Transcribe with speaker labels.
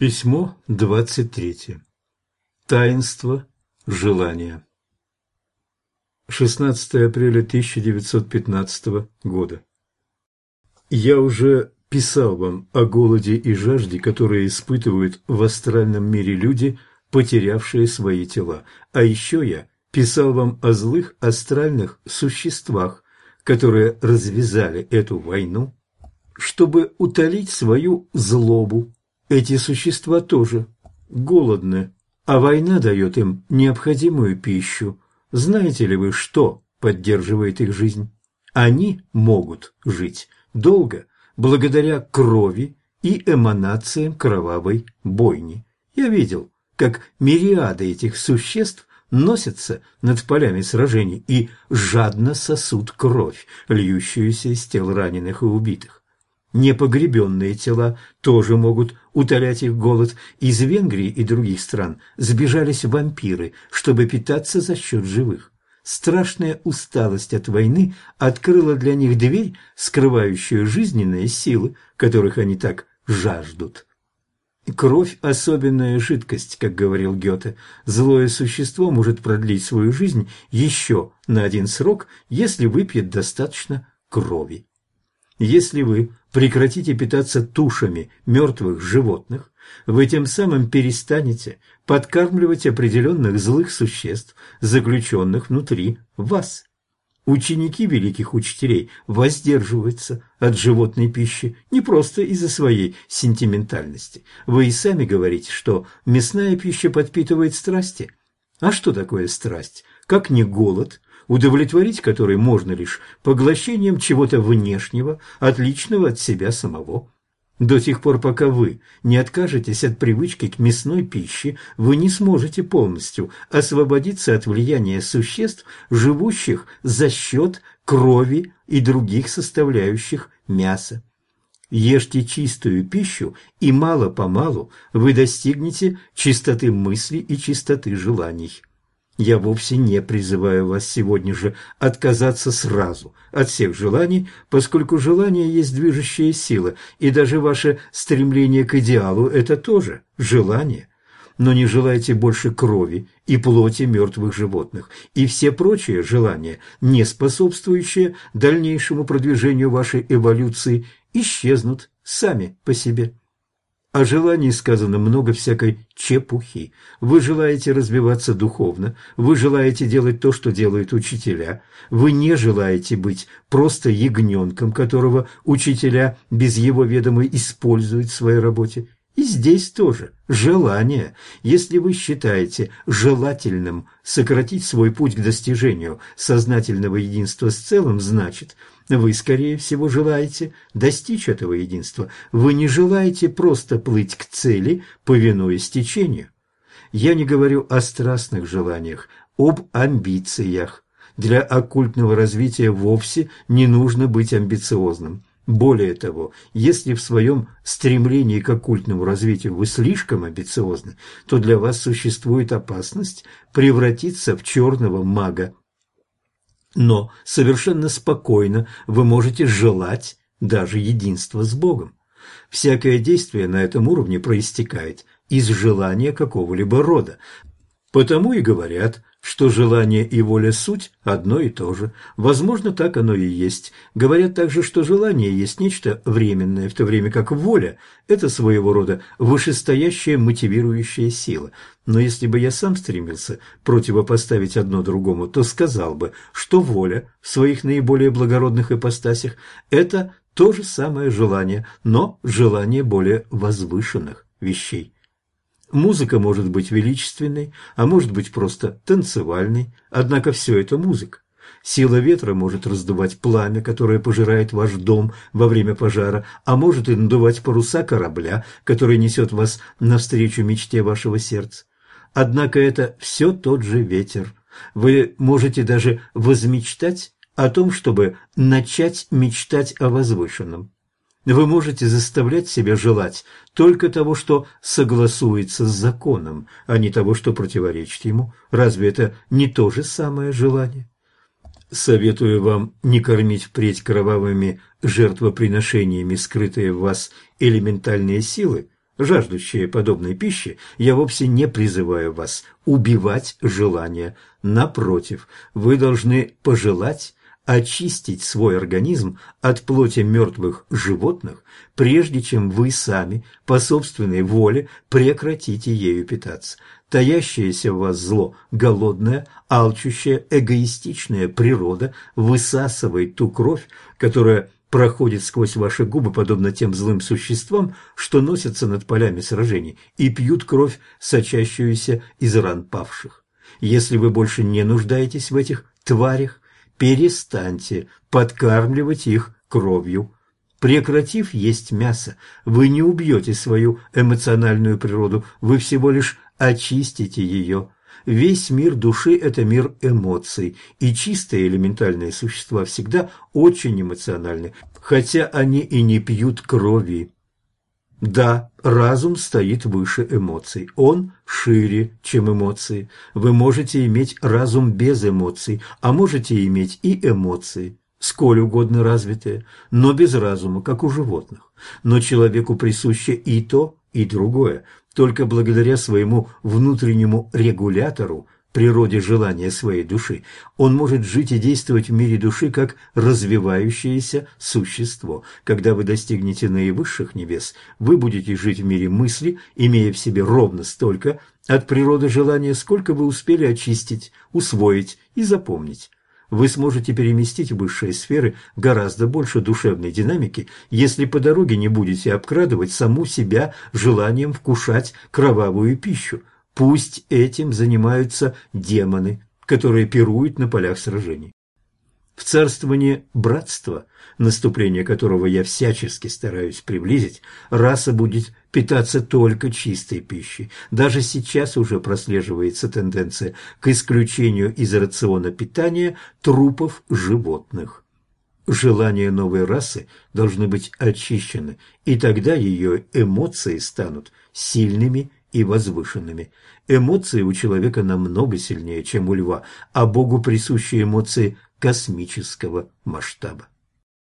Speaker 1: Письмо 23. Таинство желания. 16 апреля 1915 года. Я уже писал вам о голоде и жажде, которые испытывают в астральном мире люди, потерявшие свои тела. А еще я писал вам о злых астральных существах, которые развязали эту войну, чтобы утолить свою злобу эти существа тоже голодны, а война дает им необходимую пищу. Знаете ли вы, что поддерживает их жизнь? Они могут жить долго благодаря крови и эманациям кровавой бойни. Я видел, как мириады этих существ носятся над полями сражений и жадно сосут кровь, льющуюся из тел раненых и убитых. Непогребенные тела тоже могут утолять их голод. Из Венгрии и других стран сбежались вампиры, чтобы питаться за счет живых. Страшная усталость от войны открыла для них дверь, скрывающую жизненные силы, которых они так жаждут. Кровь – особенная жидкость, как говорил Гёте. Злое существо может продлить свою жизнь еще на один срок, если выпьет достаточно крови. Если вы прекратите питаться тушами мертвых животных, вы тем самым перестанете подкармливать определенных злых существ, заключенных внутри вас. Ученики великих учителей воздерживаются от животной пищи не просто из-за своей сентиментальности. Вы и сами говорите, что мясная пища подпитывает страсти. А что такое страсть? Как не голод, удовлетворить который можно лишь поглощением чего-то внешнего, отличного от себя самого. До тех пор, пока вы не откажетесь от привычки к мясной пище, вы не сможете полностью освободиться от влияния существ, живущих за счет крови и других составляющих мяса. Ешьте чистую пищу, и мало-помалу вы достигнете чистоты мысли и чистоты желаний. Я вовсе не призываю вас сегодня же отказаться сразу от всех желаний, поскольку желание есть движущая сила, и даже ваше стремление к идеалу – это тоже желание. Но не желайте больше крови и плоти мертвых животных, и все прочие желания, не способствующие дальнейшему продвижению вашей эволюции, исчезнут сами по себе. О желании сказано много всякой чепухи. Вы желаете развиваться духовно, вы желаете делать то, что делают учителя, вы не желаете быть просто ягненком, которого учителя без его ведома используют в своей работе. И здесь тоже желание. Если вы считаете желательным сократить свой путь к достижению сознательного единства с целым, значит, вы, скорее всего, желаете достичь этого единства. Вы не желаете просто плыть к цели, повинуясь течению. Я не говорю о страстных желаниях, об амбициях. Для оккультного развития вовсе не нужно быть амбициозным. Более того, если в своем стремлении к оккультному развитию вы слишком амбициозны, то для вас существует опасность превратиться в черного мага, но совершенно спокойно вы можете желать даже единства с Богом. Всякое действие на этом уровне проистекает из желания какого-либо рода. Потому и говорят, что желание и воля – суть одно и то же. Возможно, так оно и есть. Говорят также, что желание есть нечто временное, в то время как воля – это своего рода вышестоящая мотивирующая сила. Но если бы я сам стремился противопоставить одно другому, то сказал бы, что воля в своих наиболее благородных ипостасях – это то же самое желание, но желание более возвышенных вещей. Музыка может быть величественной, а может быть просто танцевальной, однако все это музыка. Сила ветра может раздувать пламя, которое пожирает ваш дом во время пожара, а может и надувать паруса корабля, который несет вас навстречу мечте вашего сердца. Однако это все тот же ветер. Вы можете даже возмечтать о том, чтобы начать мечтать о возвышенном. Вы можете заставлять себя желать только того, что согласуется с законом, а не того, что противоречит ему. Разве это не то же самое желание? Советую вам не кормить впредь кровавыми жертвоприношениями скрытые в вас элементальные силы, жаждущие подобной пищи, я вовсе не призываю вас убивать желание. Напротив, вы должны пожелать очистить свой организм от плоти мертвых животных, прежде чем вы сами по собственной воле прекратите ею питаться. Таящееся в вас зло, голодная, алчущая, эгоистичная природа высасывает ту кровь, которая проходит сквозь ваши губы, подобно тем злым существам, что носятся над полями сражений и пьют кровь, сочащуюся из ран павших. Если вы больше не нуждаетесь в этих тварях, перестаньте подкармливать их кровью. Прекратив есть мясо, вы не убьете свою эмоциональную природу, вы всего лишь очистите ее. Весь мир души – это мир эмоций, и чистые элементальные существа всегда очень эмоциональны, хотя они и не пьют крови. Да, разум стоит выше эмоций, он шире, чем эмоции. Вы можете иметь разум без эмоций, а можете иметь и эмоции, сколь угодно развитые, но без разума, как у животных. Но человеку присуще и то, и другое. Только благодаря своему внутреннему регулятору, природе желания своей души, он может жить и действовать в мире души как развивающееся существо. Когда вы достигнете наивысших небес, вы будете жить в мире мысли, имея в себе ровно столько от природы желания, сколько вы успели очистить, усвоить и запомнить вы сможете переместить в высшие сферы гораздо больше душевной динамики, если по дороге не будете обкрадывать саму себя желанием вкушать кровавую пищу. Пусть этим занимаются демоны, которые пируют на полях сражений. В царствование братства, наступление которого я всячески стараюсь приблизить, раса будет питаться только чистой пищей. Даже сейчас уже прослеживается тенденция к исключению из рациона питания трупов животных. Желания новой расы должны быть очищены, и тогда ее эмоции станут сильными и возвышенными. Эмоции у человека намного сильнее, чем у льва, а Богу присущи эмоции космического масштаба.